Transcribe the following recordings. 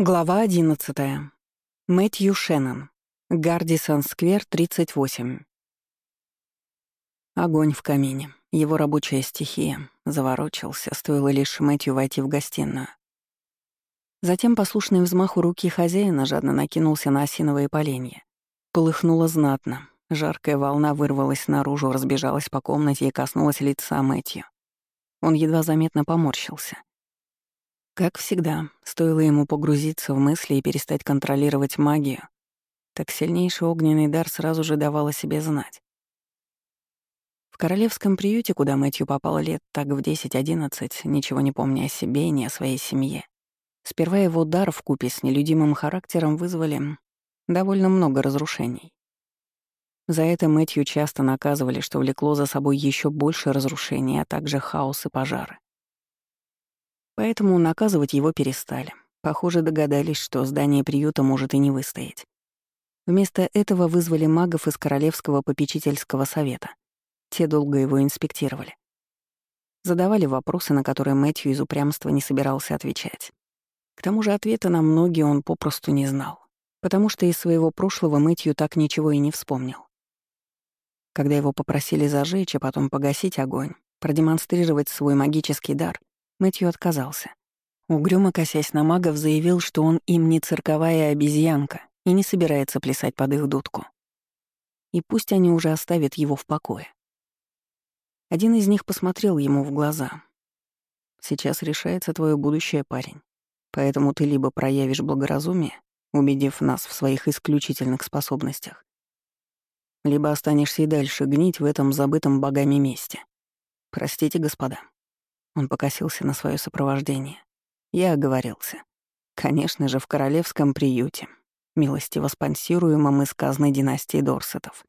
Глава 11. Мэтью Шеннон. Гардисон Сквер, 38. Огонь в камине. Его рабочая стихия. Заворочился, стоило лишь Мэтью войти в гостиную. Затем послушный взмаху руки хозяина жадно накинулся на осиновые поленья. Полыхнуло знатно. Жаркая волна вырвалась наружу, разбежалась по комнате и коснулась лица Мэтью. Он едва заметно поморщился. Как всегда, стоило ему погрузиться в мысли и перестать контролировать магию, так сильнейший огненный дар сразу же давал о себе знать. В королевском приюте, куда Мэтью попал лет так в 10-11, ничего не помня о себе и ни о своей семье, сперва его дар в купе с нелюдимым характером вызвали довольно много разрушений. За это Мэтью часто наказывали, что влекло за собой еще больше разрушений, а также хаос и пожары. Поэтому наказывать его перестали. Похоже, догадались, что здание приюта может и не выстоять. Вместо этого вызвали магов из Королевского попечительского совета. Те долго его инспектировали. Задавали вопросы, на которые Мэтью из упрямства не собирался отвечать. К тому же ответа на многие он попросту не знал, потому что из своего прошлого Мэтью так ничего и не вспомнил. Когда его попросили зажечь, а потом погасить огонь, продемонстрировать свой магический дар, Мэтью отказался. Угрюмо косясь на магов, заявил, что он им не цирковая обезьянка и не собирается плясать под их дудку. И пусть они уже оставят его в покое. Один из них посмотрел ему в глаза. «Сейчас решается твое будущее, парень. Поэтому ты либо проявишь благоразумие, убедив нас в своих исключительных способностях, либо останешься и дальше гнить в этом забытом богами месте. Простите, господа, он покосился на свое сопровождение. Я оговорился. Конечно же, в королевском приюте, милостиво спонсируемом из казны династии Дорсетов.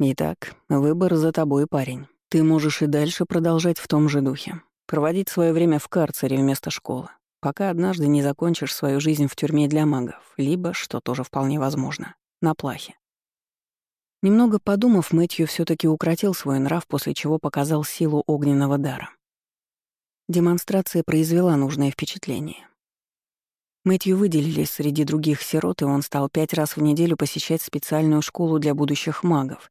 Итак, выбор за тобой, парень. Ты можешь и дальше продолжать в том же духе, проводить свое время в карцере вместо школы, пока однажды не закончишь свою жизнь в тюрьме для магов, либо, что тоже вполне возможно, на плахе. Немного подумав, Мэтью все таки укротил свой нрав, после чего показал силу огненного дара. Демонстрация произвела нужное впечатление. Мэтью выделили среди других сирот, и он стал пять раз в неделю посещать специальную школу для будущих магов,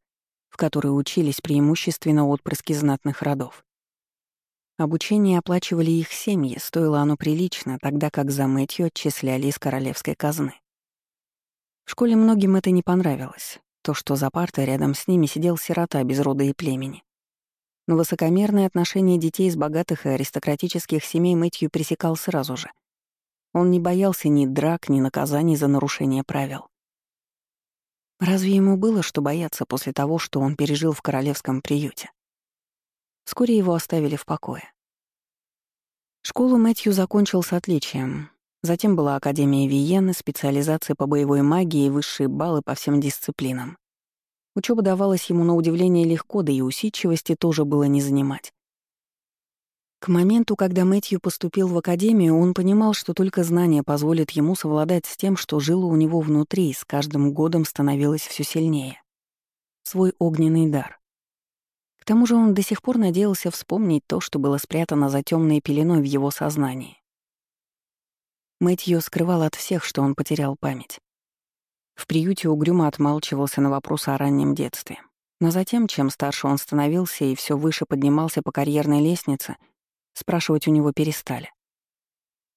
в которой учились преимущественно отпрыски знатных родов. Обучение оплачивали их семьи, стоило оно прилично, тогда как за Мэтью отчисляли из королевской казны. В школе многим это не понравилось, то, что за партой рядом с ними сидел сирота без рода и племени. Но высокомерное отношение детей из богатых и аристократических семей Мэтью пресекал сразу же. Он не боялся ни драк, ни наказаний за нарушение правил. Разве ему было что бояться после того, что он пережил в королевском приюте? Вскоре его оставили в покое. Школу Мэтью закончил с отличием. Затем была Академия Виены, специализация по боевой магии и высшие баллы по всем дисциплинам. Учеба давалась ему на удивление легко, да и усидчивости тоже было не занимать. К моменту, когда Мэтью поступил в академию, он понимал, что только знание позволит ему совладать с тем, что жило у него внутри и с каждым годом становилось все сильнее. Свой огненный дар. К тому же он до сих пор надеялся вспомнить то, что было спрятано за темной пеленой в его сознании. Мэтью скрывал от всех, что он потерял память. В приюте угрюмо отмалчивался на вопросы о раннем детстве. Но затем, чем старше он становился и все выше поднимался по карьерной лестнице, спрашивать у него перестали.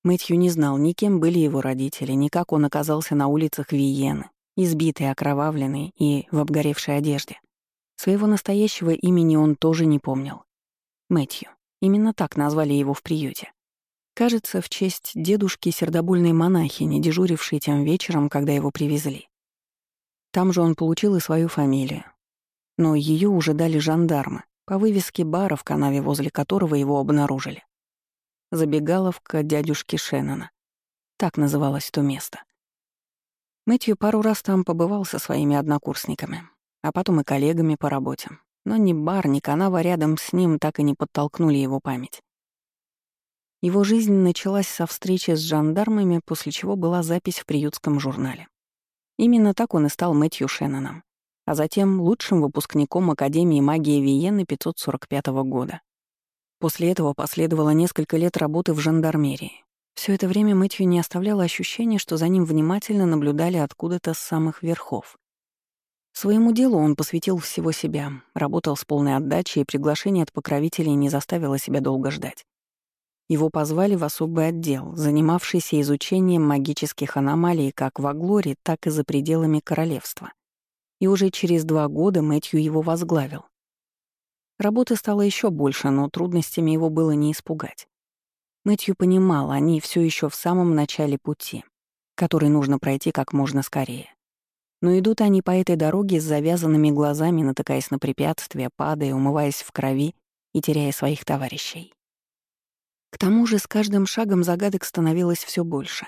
Мэтью не знал, ни кем были его родители, ни как он оказался на улицах Виены, избитый, окровавленный и в обгоревшей одежде. Своего настоящего имени он тоже не помнил. Мэтью. Именно так назвали его в приюте. Кажется, в честь дедушки сердобольной монахини, дежурившей тем вечером, когда его привезли. Там же он получил и свою фамилию. Но ее уже дали жандармы по вывеске бара, в канаве возле которого его обнаружили. Забегаловка дядюшки Шеннона. Так называлось то место. Мэтью пару раз там побывал со своими однокурсниками, а потом и коллегами по работе. Но ни бар, ни канава рядом с ним так и не подтолкнули его память. Его жизнь началась со встречи с жандармами, после чего была запись в приютском журнале. Именно так он и стал Мэтью Шенноном, а затем лучшим выпускником Академии магии Виены 545 года. После этого последовало несколько лет работы в жандармерии. Все это время Мэтью не оставляло ощущения, что за ним внимательно наблюдали откуда-то с самых верхов. Своему делу он посвятил всего себя, работал с полной отдачей, и приглашение от покровителей не заставило себя долго ждать. Его позвали в особый отдел, занимавшийся изучением магических аномалий как в Аглоре, так и за пределами королевства. И уже через два года Мэтью его возглавил. Работы стало еще больше, но трудностями его было не испугать. Мэтью понимал, они все еще в самом начале пути, который нужно пройти как можно скорее. Но идут они по этой дороге с завязанными глазами, натыкаясь на препятствия, падая, умываясь в крови и теряя своих товарищей. К тому же с каждым шагом загадок становилось все больше.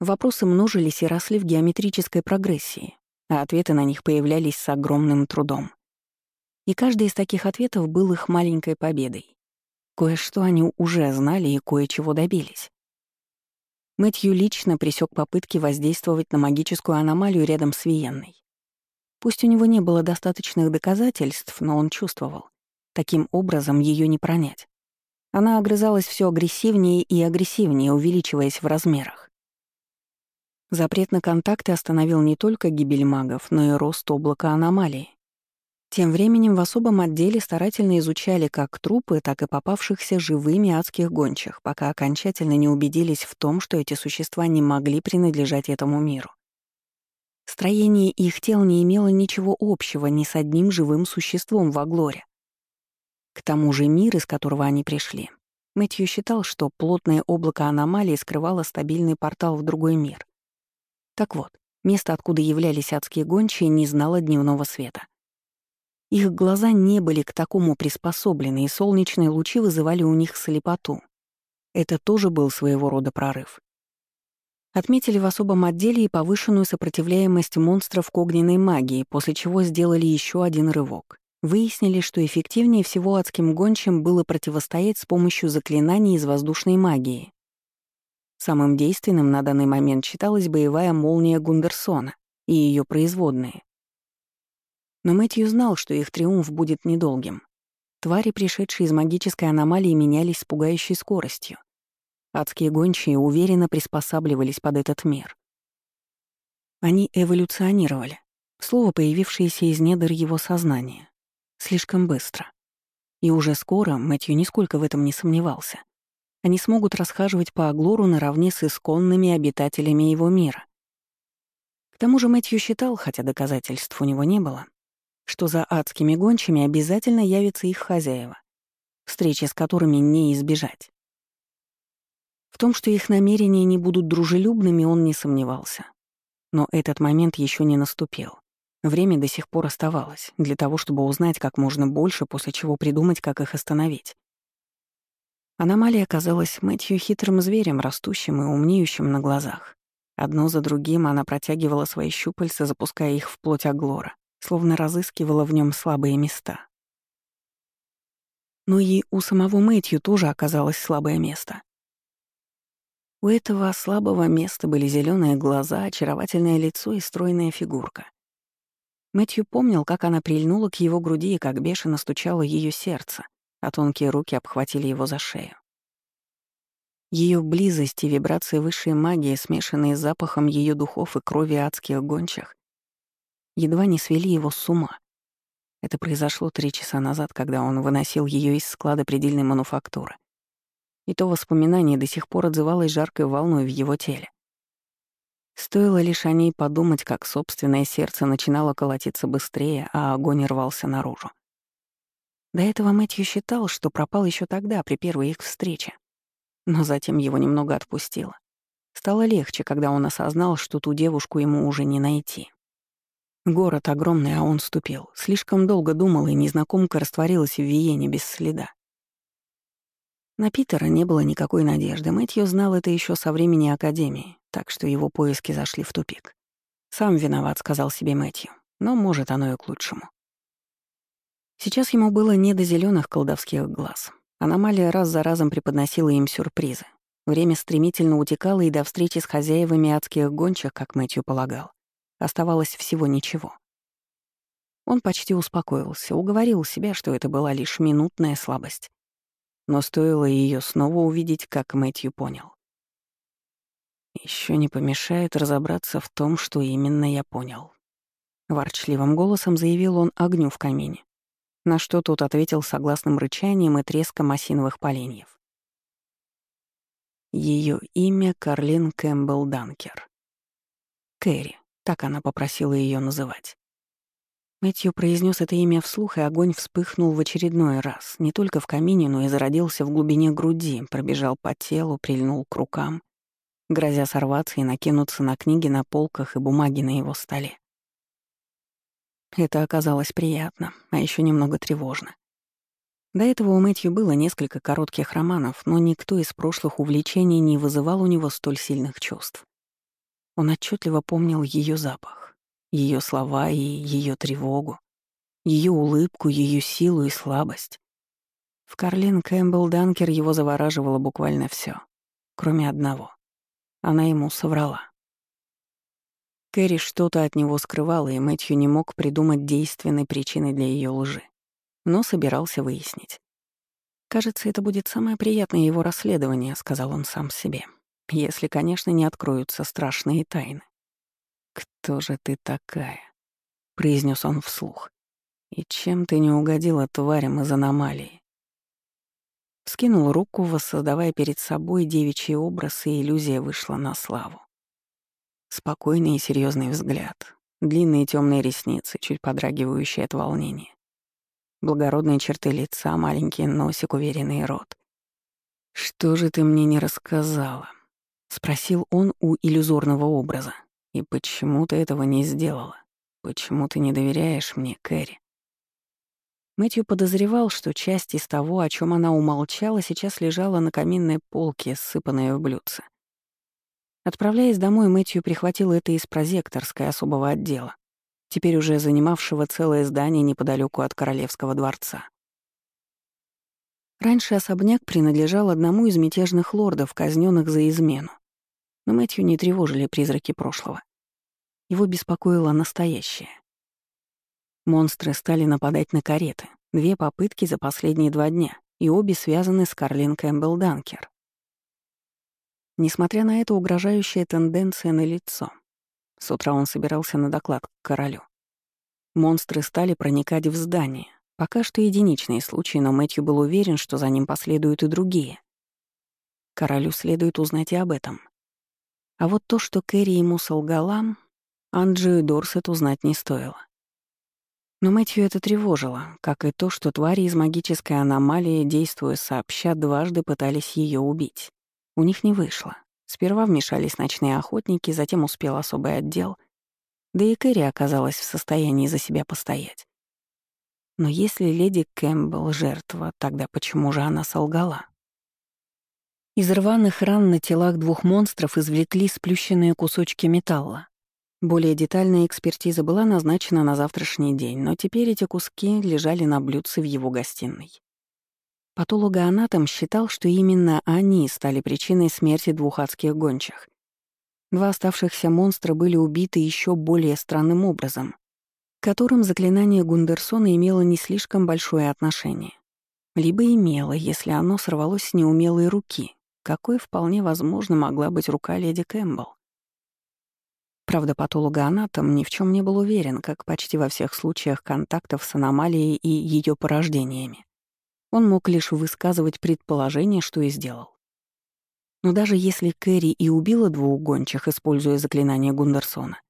Вопросы множились и росли в геометрической прогрессии, а ответы на них появлялись с огромным трудом. И каждый из таких ответов был их маленькой победой. Кое-что они уже знали и кое-чего добились. Мэтью лично пресек попытки воздействовать на магическую аномалию рядом с Виенной. Пусть у него не было достаточных доказательств, но он чувствовал. Таким образом ее не пронять. Она огрызалась все агрессивнее и агрессивнее, увеличиваясь в размерах. Запрет на контакты остановил не только гибель магов, но и рост облака аномалии. Тем временем в особом отделе старательно изучали как трупы, так и попавшихся живыми адских гончих, пока окончательно не убедились в том, что эти существа не могли принадлежать этому миру. Строение их тел не имело ничего общего ни с одним живым существом в Аглоре. К тому же мир, из которого они пришли. Мэтью считал, что плотное облако аномалии скрывало стабильный портал в другой мир. Так вот, место, откуда являлись адские гончие, не знало дневного света. Их глаза не были к такому приспособлены, и солнечные лучи вызывали у них слепоту. Это тоже был своего рода прорыв. Отметили в особом отделе и повышенную сопротивляемость монстров к огненной магии, после чего сделали еще один рывок. Выяснили, что эффективнее всего адским гончим было противостоять с помощью заклинаний из воздушной магии. Самым действенным на данный момент считалась боевая молния Гундерсона и ее производные. Но Мэтью знал, что их триумф будет недолгим. Твари, пришедшие из магической аномалии, менялись с пугающей скоростью. Адские гончие уверенно приспосабливались под этот мир. Они эволюционировали, слово, появившееся из недр его сознания. Слишком быстро. И уже скоро, Мэтью нисколько в этом не сомневался, они смогут расхаживать по Аглору наравне с исконными обитателями его мира. К тому же Мэтью считал, хотя доказательств у него не было, что за адскими гончими обязательно явятся их хозяева, встречи с которыми не избежать. В том, что их намерения не будут дружелюбными, он не сомневался. Но этот момент еще не наступил. Время до сих пор оставалось для того, чтобы узнать как можно больше, после чего придумать, как их остановить. Аномалия казалась Мэтью хитрым зверем, растущим и умнеющим на глазах. Одно за другим она протягивала свои щупальца, запуская их в плоть Аглора, словно разыскивала в нем слабые места. Но и у самого Мэтью тоже оказалось слабое место. У этого слабого места были зеленые глаза, очаровательное лицо и стройная фигурка. Мэтью помнил, как она прильнула к его груди и как бешено стучало ее сердце, а тонкие руки обхватили его за шею. Ее близость и вибрации высшей магии, смешанные с запахом ее духов и крови адских гончих, едва не свели его с ума. Это произошло три часа назад, когда он выносил ее из склада предельной мануфактуры. И то воспоминание до сих пор отзывалось жаркой волной в его теле. Стоило лишь о ней подумать, как собственное сердце начинало колотиться быстрее, а огонь рвался наружу. До этого Мэтью считал, что пропал еще тогда, при первой их встрече. Но затем его немного отпустило. Стало легче, когда он осознал, что ту девушку ему уже не найти. Город огромный, а он ступил. Слишком долго думал, и незнакомка растворилась в Виене без следа. На Питера не было никакой надежды. Мэтью знал это еще со времени Академии, так что его поиски зашли в тупик. «Сам виноват», — сказал себе Мэтью, но, может, оно и к лучшему. Сейчас ему было не до зеленых колдовских глаз. Аномалия раз за разом преподносила им сюрпризы. Время стремительно утекало, и до встречи с хозяевами адских гончих, как Мэтью полагал, оставалось всего ничего. Он почти успокоился, уговорил себя, что это была лишь минутная слабость. Но стоило ее снова увидеть, как Мэтью понял. Еще не помешает разобраться в том, что именно я понял. Ворчливым голосом заявил он огню в камине, на что тот ответил согласным рычанием и треском осиновых поленьев. Ее имя Карлин Кэмпбелл Данкер. Кэрри, так она попросила ее называть. Мэтью произнес это имя вслух, и огонь вспыхнул в очередной раз, не только в камине, но и зародился в глубине груди, пробежал по телу, прильнул к рукам, грозя сорваться и накинуться на книги на полках и бумаги на его столе. Это оказалось приятно, а еще немного тревожно. До этого у Мэтью было несколько коротких романов, но никто из прошлых увлечений не вызывал у него столь сильных чувств. Он отчетливо помнил ее запах, ее слова и ее тревогу, ее улыбку, ее силу и слабость. В Карлин Кэмпбелл Данкер его завораживало буквально все, кроме одного. Она ему соврала. Кэрри что-то от него скрывала, и Мэтью не мог придумать действенной причины для ее лжи, но собирался выяснить. «Кажется, это будет самое приятное его расследование», — сказал он сам себе, «если, конечно, не откроются страшные тайны». «Кто же ты такая?» — произнес он вслух. «И чем ты не угодила тварям из аномалии?» Скинул руку, воссоздавая перед собой девичий образ, и иллюзия вышла на славу. Спокойный и серьезный взгляд, длинные темные ресницы, чуть подрагивающие от волнения. Благородные черты лица, маленький носик, уверенный рот. «Что же ты мне не рассказала?» — спросил он у иллюзорного образа. «И почему ты этого не сделала? Почему ты не доверяешь мне, Кэрри?» Мэтью подозревал, что часть из того, о чем она умолчала, сейчас лежала на каминной полке, ссыпанная в блюдце. Отправляясь домой, Мэтью прихватил это из прозекторской особого отдела, теперь уже занимавшего целое здание неподалеку от Королевского дворца. Раньше особняк принадлежал одному из мятежных лордов, казненных за измену. Но Мэтью не тревожили призраки прошлого. Его беспокоило настоящее. Монстры стали нападать на кареты. Две попытки за последние два дня, и обе связаны с Карлин Кэмпбелл Данкер. Несмотря на это, угрожающая тенденция на лицо. С утра он собирался на доклад к королю. Монстры стали проникать в здание. Пока что единичные случаи, но Мэтью был уверен, что за ним последуют и другие. Королю следует узнать и об этом. А вот то, что Кэрри ему солгала, Анджию Дорсет узнать не стоило. Но Мэтью это тревожило, как и то, что твари из магической аномалии, действуя сообща, дважды пытались ее убить. У них не вышло. Сперва вмешались ночные охотники, затем успел особый отдел. Да и Кэрри оказалась в состоянии за себя постоять. Но если леди Кэмпбелл — жертва, тогда почему же она солгала? Из рваных ран на телах двух монстров извлекли сплющенные кусочки металла. Более детальная экспертиза была назначена на завтрашний день, но теперь эти куски лежали на блюдце в его гостиной. Патологоанатом считал, что именно они стали причиной смерти двух адских гончих. Два оставшихся монстра были убиты еще более странным образом, к которым заклинание Гундерсона имело не слишком большое отношение. Либо имело, если оно сорвалось с неумелой руки, какой вполне возможно могла быть рука леди Кэмпбелл. Правда, патологоанатом ни в чем не был уверен, как почти во всех случаях контактов с аномалией и ее порождениями. Он мог лишь высказывать предположение, что и сделал. Но даже если Кэрри и убила двух гончих, используя заклинание Гундерсона,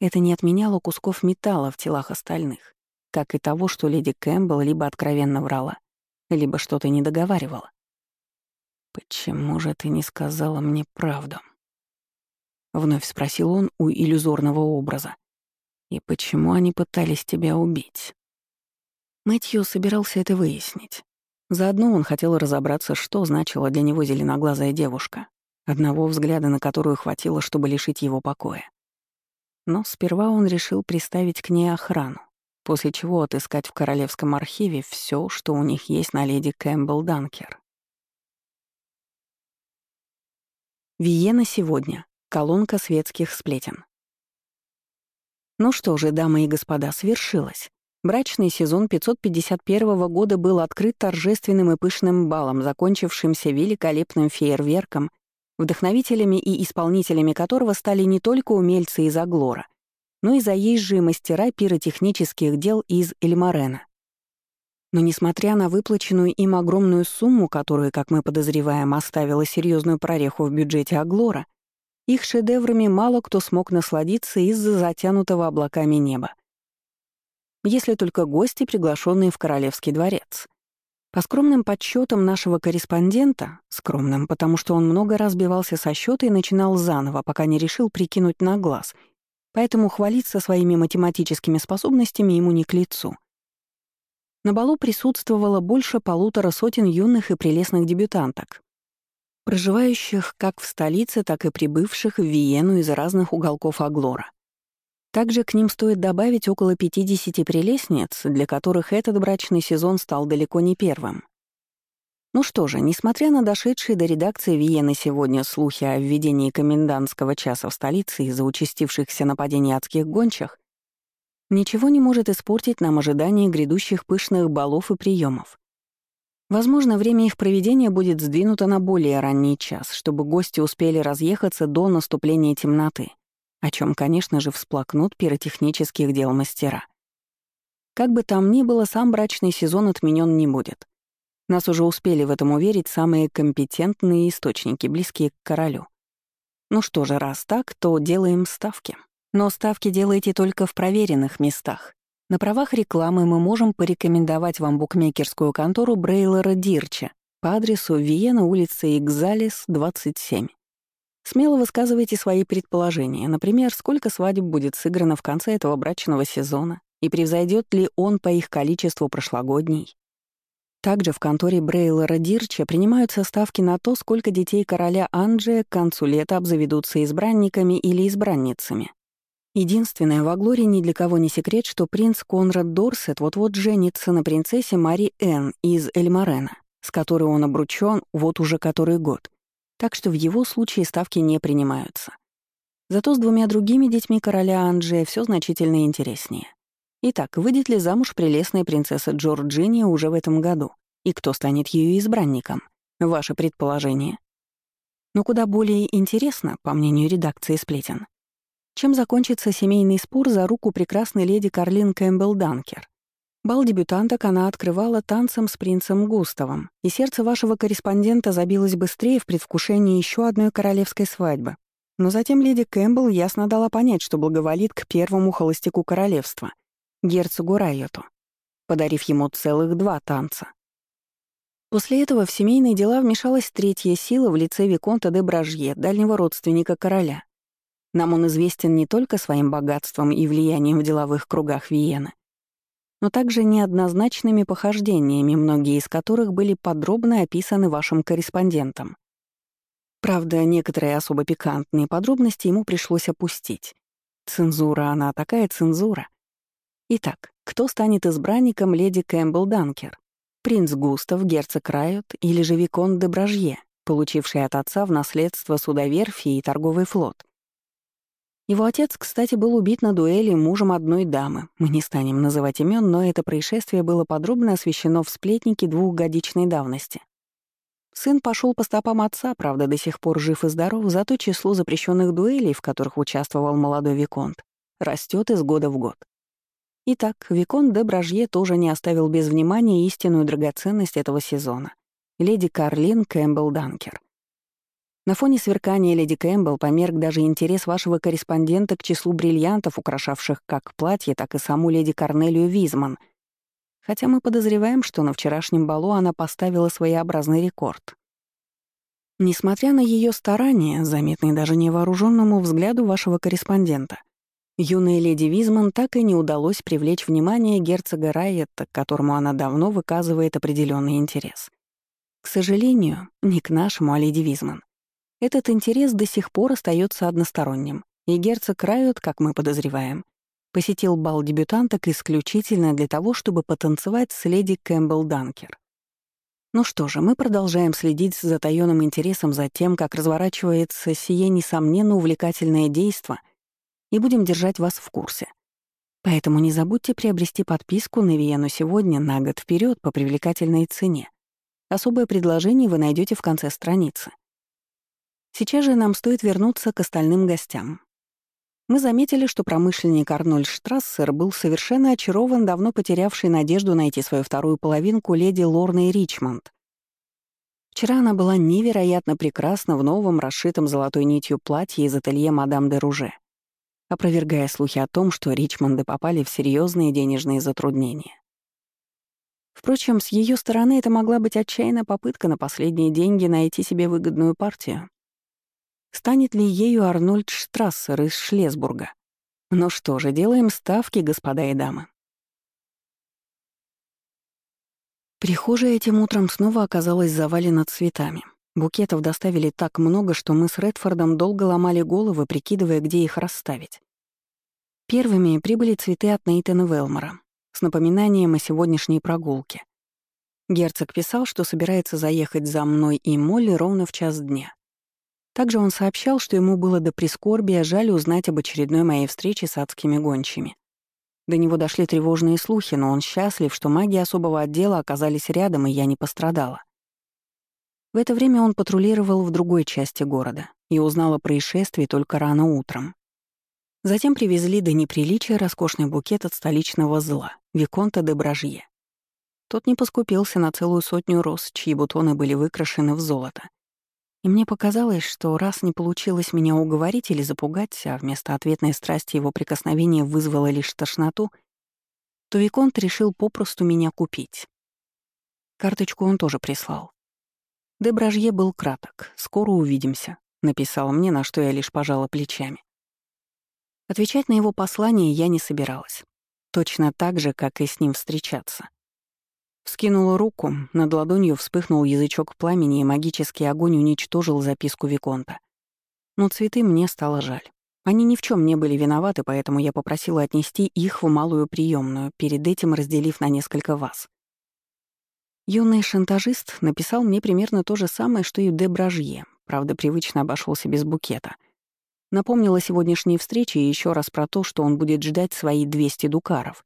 это не отменяло кусков металла в телах остальных, как и того, что леди Кэмпбелл либо откровенно врала, либо что-то не договаривала. «Почему же ты не сказала мне правду?» Вновь спросил он у иллюзорного образа. «И почему они пытались тебя убить?» Мэтью собирался это выяснить. Заодно он хотел разобраться, что значила для него зеленоглазая девушка, одного взгляда на которую хватило, чтобы лишить его покоя. Но сперва он решил приставить к ней охрану, после чего отыскать в Королевском архиве все, что у них есть на леди Кэмпбелл Данкер. Виена сегодня. Колонка светских сплетен. Ну что же, дамы и господа, свершилось. Брачный сезон 551 года был открыт торжественным и пышным балом, закончившимся великолепным фейерверком вдохновителями и исполнителями которого стали не только умельцы из Аглора, но и заезжие мастера пиротехнических дел из Эльмарена. Но несмотря на выплаченную им огромную сумму, которую, как мы подозреваем, оставила серьезную прореху в бюджете Аглора, их шедеврами мало кто смог насладиться из-за затянутого облаками неба. Если только гости, приглашенные в Королевский дворец. По скромным подсчетам нашего корреспондента, скромным, потому что он много раз бивался со счета и начинал заново, пока не решил прикинуть на глаз, поэтому хвалиться своими математическими способностями ему не к лицу — на балу присутствовало больше полутора сотен юных и прелестных дебютанток, проживающих как в столице, так и прибывших в Виену из разных уголков Аглора. Также к ним стоит добавить около 50 прелестниц, для которых этот брачный сезон стал далеко не первым. Ну что же, несмотря на дошедшие до редакции Виены сегодня слухи о введении комендантского часа в столице из-за участившихся нападений адских гончих, Ничего не может испортить нам ожидание грядущих пышных балов и приемов. Возможно, время их проведения будет сдвинуто на более ранний час, чтобы гости успели разъехаться до наступления темноты, о чем, конечно же, всплакнут пиротехнических дел мастера. Как бы там ни было, сам брачный сезон отменен не будет. Нас уже успели в этом уверить самые компетентные источники, близкие к королю. Ну что же, раз так, то делаем ставки. Но ставки делайте только в проверенных местах. На правах рекламы мы можем порекомендовать вам букмекерскую контору Брейлера Дирча по адресу Виена, улица Игзалис, 27. Смело высказывайте свои предположения, например, сколько свадеб будет сыграно в конце этого брачного сезона и превзойдет ли он по их количеству прошлогодний. Также в конторе Брейлера Дирча принимаются ставки на то, сколько детей короля Анджия к концу лета обзаведутся избранниками или избранницами. Единственное, в Аглоре ни для кого не секрет, что принц Конрад Дорсет вот-вот женится на принцессе Мари Энн из Эльмарена, с которой он обручён вот уже который год. Так что в его случае ставки не принимаются. Зато с двумя другими детьми короля Анджея все значительно интереснее. Итак, выйдет ли замуж прелестная принцесса Джорджиния уже в этом году? И кто станет ее избранником? Ваше предположение. Но куда более интересно, по мнению редакции «Сплетен», чем закончится семейный спор за руку прекрасной леди Карлин Кэмпбелл Данкер. Бал дебютанток она открывала танцем с принцем Густавом, и сердце вашего корреспондента забилось быстрее в предвкушении еще одной королевской свадьбы. Но затем леди Кэмпбелл ясно дала понять, что благоволит к первому холостяку королевства, герцогу Райоту, подарив ему целых два танца. После этого в семейные дела вмешалась третья сила в лице Виконта де Бражье, дальнего родственника короля, нам он известен не только своим богатством и влиянием в деловых кругах Виены, но также неоднозначными похождениями, многие из которых были подробно описаны вашим корреспондентом. Правда, некоторые особо пикантные подробности ему пришлось опустить. Цензура, она такая цензура. Итак, кто станет избранником леди Кэмпбелл Данкер? Принц Густав, герцог Райот или же Викон де Бражье, получивший от отца в наследство судоверфи и торговый флот? Его отец, кстати, был убит на дуэли мужем одной дамы. Мы не станем называть имен, но это происшествие было подробно освещено в сплетнике двухгодичной давности. Сын пошел по стопам отца, правда, до сих пор жив и здоров, зато число запрещенных дуэлей, в которых участвовал молодой Виконт, растет из года в год. Итак, Виконт де Бражье тоже не оставил без внимания истинную драгоценность этого сезона — леди Карлин Кэмпбелл Данкер. На фоне сверкания леди Кэмпбелл померк даже интерес вашего корреспондента к числу бриллиантов, украшавших как платье, так и саму леди Корнелию Визман. Хотя мы подозреваем, что на вчерашнем балу она поставила своеобразный рекорд. Несмотря на ее старания, заметные даже невооруженному взгляду вашего корреспондента, юной леди Визман так и не удалось привлечь внимание герцога Райетта, к которому она давно выказывает определенный интерес. К сожалению, не к нашему, а леди Визман. Этот интерес до сих пор остается односторонним, и герцог Райот, как мы подозреваем, посетил бал дебютанток исключительно для того, чтобы потанцевать с леди Кэмпбелл Данкер. Ну что же, мы продолжаем следить с затаённым интересом за тем, как разворачивается сие несомненно увлекательное действо, и будем держать вас в курсе. Поэтому не забудьте приобрести подписку на Виену сегодня на год вперед по привлекательной цене. Особое предложение вы найдете в конце страницы. Сейчас же нам стоит вернуться к остальным гостям. Мы заметили, что промышленник Арнольд Штрассер был совершенно очарован давно потерявшей надежду найти свою вторую половинку леди Лорной Ричмонд. Вчера она была невероятно прекрасна в новом, расшитом золотой нитью платье из ателье мадам де Руже, опровергая слухи о том, что Ричмонды попали в серьезные денежные затруднения. Впрочем, с ее стороны это могла быть отчаянная попытка на последние деньги найти себе выгодную партию. Станет ли ею Арнольд Штрассер из Шлесбурга? Ну что же, делаем ставки, господа и дамы. Прихожая этим утром снова оказалась завалена цветами. Букетов доставили так много, что мы с Редфордом долго ломали головы, прикидывая, где их расставить. Первыми прибыли цветы от Нейтана Велмора с напоминанием о сегодняшней прогулке. Герцог писал, что собирается заехать за мной и Молли ровно в час дня. Также он сообщал, что ему было до прискорбия жаль узнать об очередной моей встрече с адскими гончими. До него дошли тревожные слухи, но он счастлив, что маги особого отдела оказались рядом, и я не пострадала. В это время он патрулировал в другой части города и узнал о происшествии только рано утром. Затем привезли до неприличия роскошный букет от столичного зла, Виконта де Бражье. Тот не поскупился на целую сотню роз, чьи бутоны были выкрашены в золото. И мне показалось, что раз не получилось меня уговорить или запугать, а вместо ответной страсти его прикосновение вызвало лишь тошноту, то Виконт решил попросту меня купить. Карточку он тоже прислал. Дебражье был краток. «Скоро увидимся», — написал мне, на что я лишь пожала плечами. Отвечать на его послание я не собиралась. Точно так же, как и с ним встречаться. Вскинула руку, над ладонью вспыхнул язычок пламени, и магический огонь уничтожил записку Виконта. Но цветы мне стало жаль. Они ни в чем не были виноваты, поэтому я попросила отнести их в малую приемную, перед этим разделив на несколько ваз. Юный шантажист написал мне примерно то же самое, что и де Бражье, правда, привычно обошелся без букета. Напомнил о сегодняшней встрече еще раз про то, что он будет ждать свои 200 дукаров —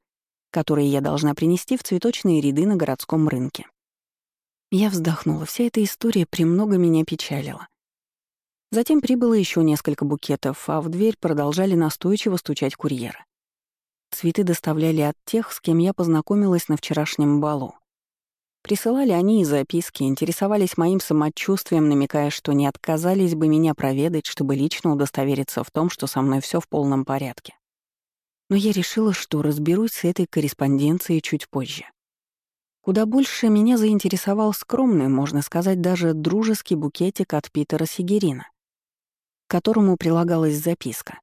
которые я должна принести в цветочные ряды на городском рынке. Я вздохнула, вся эта история премного меня печалила. Затем прибыло еще несколько букетов, а в дверь продолжали настойчиво стучать курьеры. Цветы доставляли от тех, с кем я познакомилась на вчерашнем балу. Присылали они и записки, интересовались моим самочувствием, намекая, что не отказались бы меня проведать, чтобы лично удостовериться в том, что со мной все в полном порядке но я решила, что разберусь с этой корреспонденцией чуть позже. Куда больше меня заинтересовал скромный, можно сказать, даже дружеский букетик от Питера Сигерина, к которому прилагалась записка.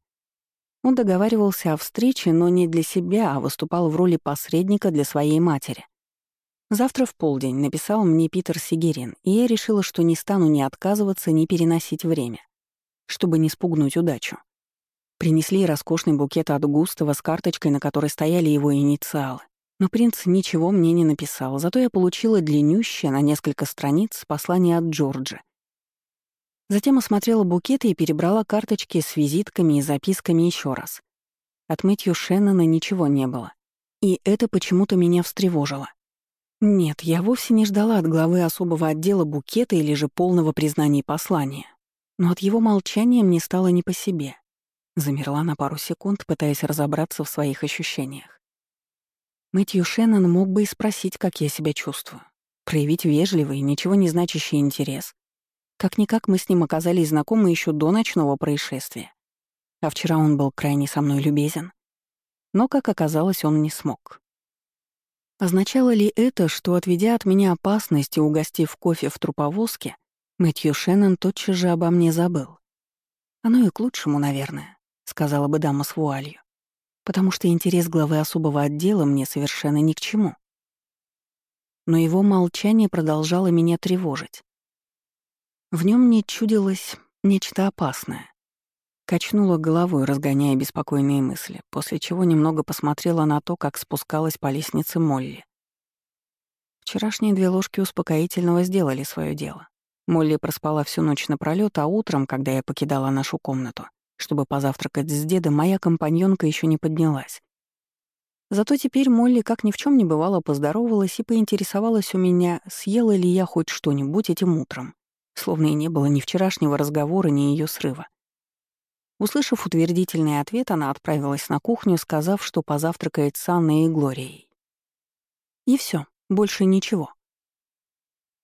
Он договаривался о встрече, но не для себя, а выступал в роли посредника для своей матери. Завтра в полдень написал мне Питер Сигерин, и я решила, что не стану ни отказываться, ни переносить время, чтобы не спугнуть удачу. Принесли роскошный букет от Густава с карточкой, на которой стояли его инициалы. Но принц ничего мне не написал, зато я получила длиннющее на несколько страниц послание от Джорджа. Затем осмотрела букеты и перебрала карточки с визитками и записками еще раз. От Мэтью Шеннона ничего не было. И это почему-то меня встревожило. Нет, я вовсе не ждала от главы особого отдела букета или же полного признания послания. Но от его молчания мне стало не по себе. Замерла на пару секунд, пытаясь разобраться в своих ощущениях. Мэтью Шеннон мог бы и спросить, как я себя чувствую. Проявить вежливый, ничего не значащий интерес. Как-никак мы с ним оказались знакомы еще до ночного происшествия. А вчера он был крайне со мной любезен. Но, как оказалось, он не смог. Означало ли это, что, отведя от меня опасность и угостив кофе в труповозке, Мэтью Шеннон тотчас же обо мне забыл? Оно и к лучшему, наверное сказала бы дама с вуалью, потому что интерес главы особого отдела мне совершенно ни к чему. Но его молчание продолжало меня тревожить. В нем мне чудилось нечто опасное. Качнула головой, разгоняя беспокойные мысли, после чего немного посмотрела на то, как спускалась по лестнице Молли. Вчерашние две ложки успокоительного сделали свое дело. Молли проспала всю ночь напролёт, а утром, когда я покидала нашу комнату, чтобы позавтракать с дедом, моя компаньонка еще не поднялась. Зато теперь Молли, как ни в чем не бывало, поздоровалась и поинтересовалась у меня, съела ли я хоть что-нибудь этим утром, словно и не было ни вчерашнего разговора, ни ее срыва. Услышав утвердительный ответ, она отправилась на кухню, сказав, что позавтракает с Анной и Глорией. И все, больше ничего.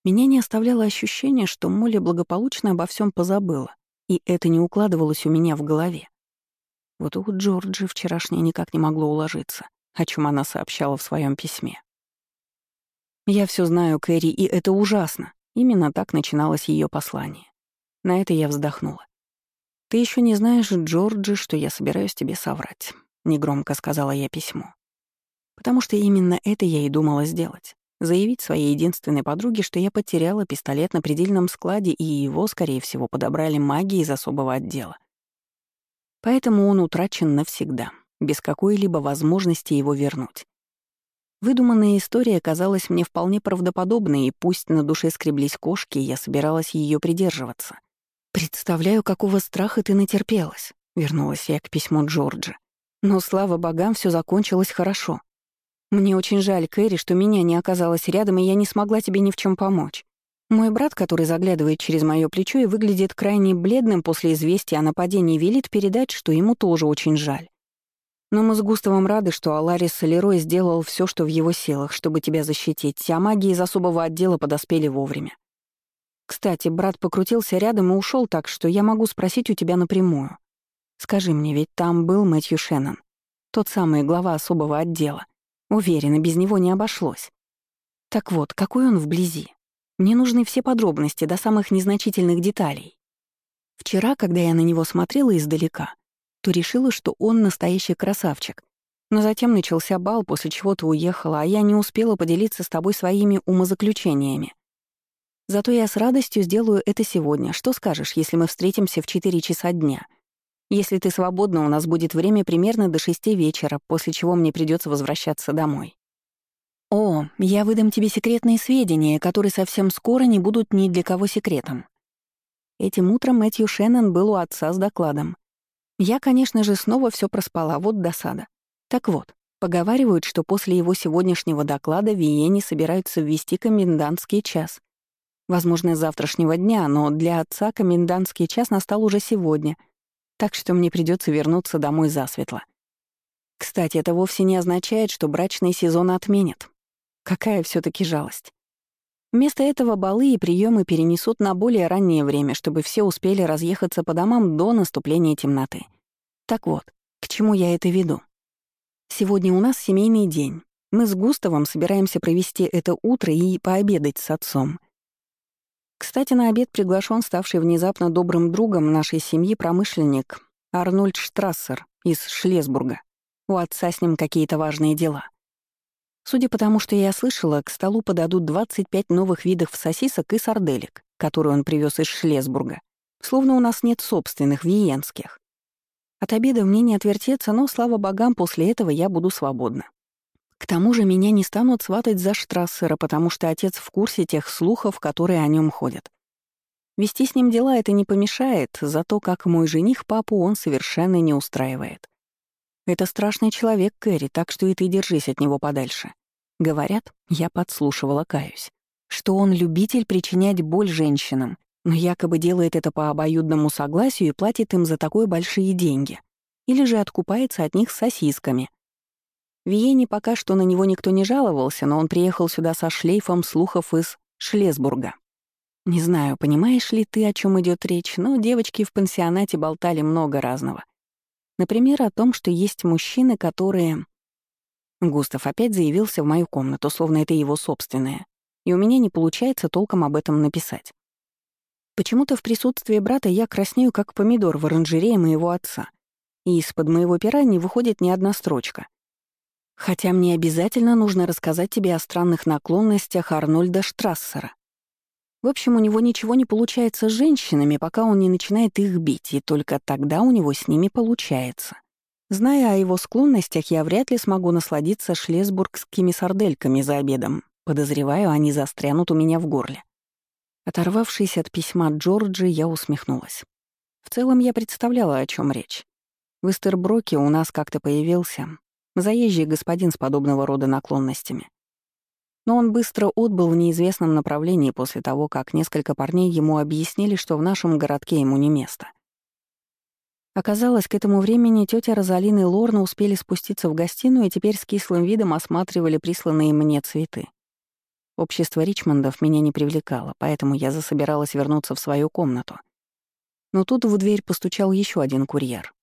Меня не оставляло ощущение, что Молли благополучно обо всем позабыла, и это не укладывалось у меня в голове. Вот у Джорджи вчерашнее никак не могло уложиться, о чем она сообщала в своем письме. «Я все знаю, Кэрри, и это ужасно». Именно так начиналось ее послание. На это я вздохнула. «Ты еще не знаешь, Джорджи, что я собираюсь тебе соврать», — негромко сказала я письмо. Потому что именно это я и думала сделать. Заявить своей единственной подруге, что я потеряла пистолет на предельном складе, и его, скорее всего, подобрали маги из особого отдела. Поэтому он утрачен навсегда, без какой-либо возможности его вернуть. Выдуманная история казалась мне вполне правдоподобной, и пусть на душе скреблись кошки, я собиралась ее придерживаться. «Представляю, какого страха ты натерпелась», — вернулась я к письму Джорджа. «Но, слава богам, все закончилось хорошо. Мне очень жаль, Кэрри, что меня не оказалось рядом, и я не смогла тебе ни в чем помочь. Мой брат, который заглядывает через мое плечо и выглядит крайне бледным после известия о нападении, велит передать, что ему тоже очень жаль. Но мы с Густавом рады, что Аларис Солерой сделал все, что в его силах, чтобы тебя защитить, а маги из особого отдела подоспели вовремя. Кстати, брат покрутился рядом и ушел так, что я могу спросить у тебя напрямую. Скажи мне, ведь там был Мэтью Шеннон, тот самый глава особого отдела. Уверена, без него не обошлось. Так вот, какой он вблизи? Мне нужны все подробности, до самых незначительных деталей. Вчера, когда я на него смотрела издалека, то решила, что он настоящий красавчик. Но затем начался бал, после чего ты уехала, а я не успела поделиться с тобой своими умозаключениями. Зато я с радостью сделаю это сегодня. Что скажешь, если мы встретимся в 4 часа дня? Если ты свободна, у нас будет время примерно до шести вечера, после чего мне придется возвращаться домой. О, я выдам тебе секретные сведения, которые совсем скоро не будут ни для кого секретом. Этим утром Мэтью Шеннон был у отца с докладом. Я, конечно же, снова все проспала, вот досада. Так вот, поговаривают, что после его сегодняшнего доклада в Виене собираются ввести комендантский час. Возможно, с завтрашнего дня, но для отца комендантский час настал уже сегодня, так что мне придется вернуться домой засветло. Кстати, это вовсе не означает, что брачный сезон отменят. Какая все таки жалость. Вместо этого балы и приемы перенесут на более раннее время, чтобы все успели разъехаться по домам до наступления темноты. Так вот, к чему я это веду? Сегодня у нас семейный день. Мы с Густавом собираемся провести это утро и пообедать с отцом. Кстати, на обед приглашен ставший внезапно добрым другом нашей семьи промышленник Арнольд Штрассер из Шлесбурга. У отца с ним какие-то важные дела. Судя по тому, что я слышала, к столу подадут 25 новых видов сосисок и сарделек, которые он привез из Шлесбурга. Словно у нас нет собственных, виенских. От обеда мне не отвертеться, но, слава богам, после этого я буду свободна. К тому же меня не станут сватать за Штрассера, потому что отец в курсе тех слухов, которые о нем ходят. Вести с ним дела это не помешает, зато как мой жених папу он совершенно не устраивает. Это страшный человек, Кэрри, так что и ты держись от него подальше. Говорят, я подслушивала, каюсь, что он любитель причинять боль женщинам, но якобы делает это по обоюдному согласию и платит им за такое большие деньги. Или же откупается от них сосисками. Виене пока что на него никто не жаловался, но он приехал сюда со шлейфом слухов из Шлесбурга. Не знаю, понимаешь ли ты, о чем идет речь, но девочки в пансионате болтали много разного. Например, о том, что есть мужчины, которые... Густав опять заявился в мою комнату, словно это его собственное, и у меня не получается толком об этом написать. Почему-то в присутствии брата я краснею, как помидор в оранжерее моего отца, и из-под моего пера не выходит ни одна строчка. Хотя мне обязательно нужно рассказать тебе о странных наклонностях Арнольда Штрассера. В общем, у него ничего не получается с женщинами, пока он не начинает их бить, и только тогда у него с ними получается. Зная о его склонностях, я вряд ли смогу насладиться шлесбургскими сардельками за обедом. Подозреваю, они застрянут у меня в горле. Оторвавшись от письма Джорджи, я усмехнулась. В целом я представляла, о чем речь. В Истерброке у нас как-то появился заезжий господин с подобного рода наклонностями. Но он быстро отбыл в неизвестном направлении после того, как несколько парней ему объяснили, что в нашем городке ему не место. Оказалось, к этому времени тетя Розалина и Лорна успели спуститься в гостиную и теперь с кислым видом осматривали присланные мне цветы. Общество Ричмондов меня не привлекало, поэтому я засобиралась вернуться в свою комнату. Но тут в дверь постучал еще один курьер.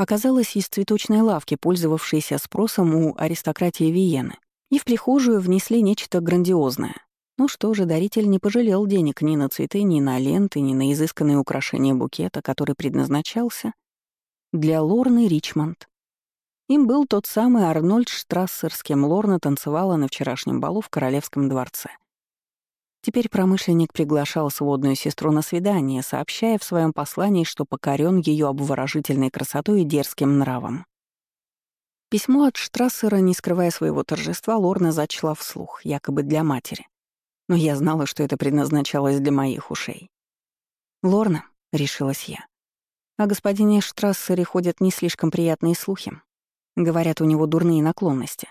Оказалось, из цветочной лавки, пользовавшейся спросом у аристократии Виены, и в прихожую внесли нечто грандиозное. Ну что же, даритель не пожалел денег ни на цветы, ни на ленты, ни на изысканные украшения букета, который предназначался для Лорны Ричмонд. Им был тот самый Арнольд Штрассер, с кем Лорна танцевала на вчерашнем балу в Королевском дворце. Теперь промышленник приглашал сводную сестру на свидание, сообщая в своем послании, что покорен ее обворожительной красотой и дерзким нравом. Письмо от Штрассера, не скрывая своего торжества, Лорна зачла вслух, якобы для матери. Но я знала, что это предназначалось для моих ушей. «Лорна», — решилась я, — «о господине Штрассере ходят не слишком приятные слухи. Говорят, у него дурные наклонности.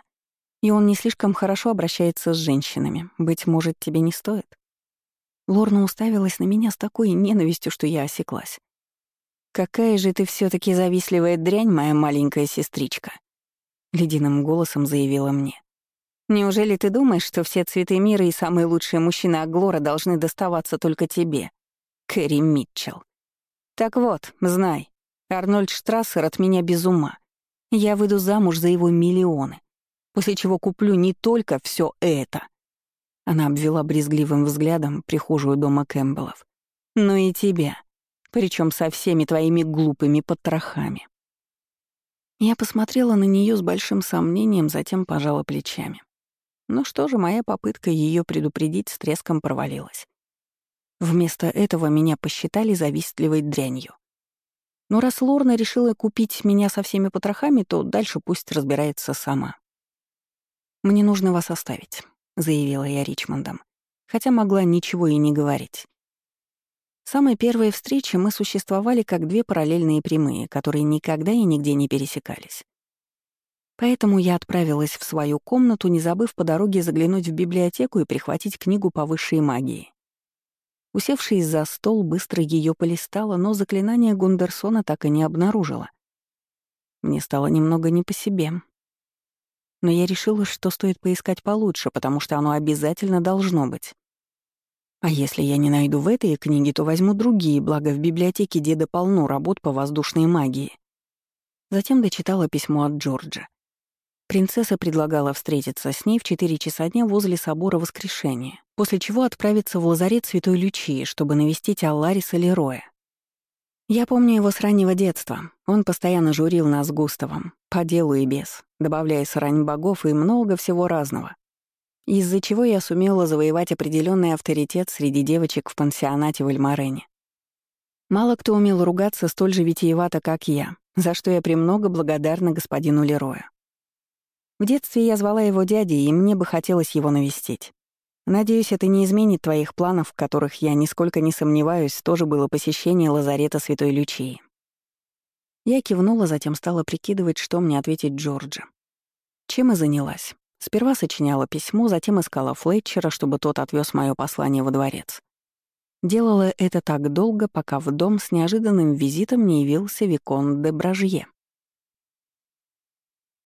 И он не слишком хорошо обращается с женщинами. Быть может, тебе не стоит?» Лорна уставилась на меня с такой ненавистью, что я осеклась. «Какая же ты все таки завистливая дрянь, моя маленькая сестричка!» Ледяным голосом заявила мне. «Неужели ты думаешь, что все цветы мира и самые лучшие мужчины Аглора должны доставаться только тебе, Кэрри Митчелл? Так вот, знай, Арнольд Штрассер от меня без ума. Я выйду замуж за его миллионы после чего куплю не только все это. Она обвела брезгливым взглядом прихожую дома Кэмпбеллов. Но и тебя, причем со всеми твоими глупыми потрохами. Я посмотрела на нее с большим сомнением, затем пожала плечами. Ну что же, моя попытка ее предупредить с треском провалилась. Вместо этого меня посчитали завистливой дрянью. Но раз Лорна решила купить меня со всеми потрохами, то дальше пусть разбирается сама. «Мне нужно вас оставить», — заявила я Ричмондом, хотя могла ничего и не говорить. Самой первой встречи мы существовали как две параллельные прямые, которые никогда и нигде не пересекались. Поэтому я отправилась в свою комнату, не забыв по дороге заглянуть в библиотеку и прихватить книгу по высшей магии. Усевшись за стол, быстро ее полистала, но заклинание Гундерсона так и не обнаружила. Мне стало немного не по себе, но я решила, что стоит поискать получше, потому что оно обязательно должно быть. А если я не найду в этой книге, то возьму другие, благо в библиотеке деда полно работ по воздушной магии. Затем дочитала письмо от Джорджа. Принцесса предлагала встретиться с ней в 4 часа дня возле собора Воскрешения, после чего отправиться в лазарет Святой Лючии, чтобы навестить Аллариса Лероя. Я помню его с раннего детства. Он постоянно журил нас с Густавом, по делу и без, добавляя срань богов и много всего разного. Из-за чего я сумела завоевать определенный авторитет среди девочек в пансионате в Эльмарене. Мало кто умел ругаться столь же витиевато, как я, за что я премного благодарна господину Лерою. В детстве я звала его дядей, и мне бы хотелось его навестить. Надеюсь, это не изменит твоих планов, в которых я нисколько не сомневаюсь, тоже было посещение лазарета Святой Лючии. Я кивнула, затем стала прикидывать, что мне ответить Джорджи. Чем и занялась. Сперва сочиняла письмо, затем искала Флетчера, чтобы тот отвез мое послание во дворец. Делала это так долго, пока в дом с неожиданным визитом не явился Викон де Бражье.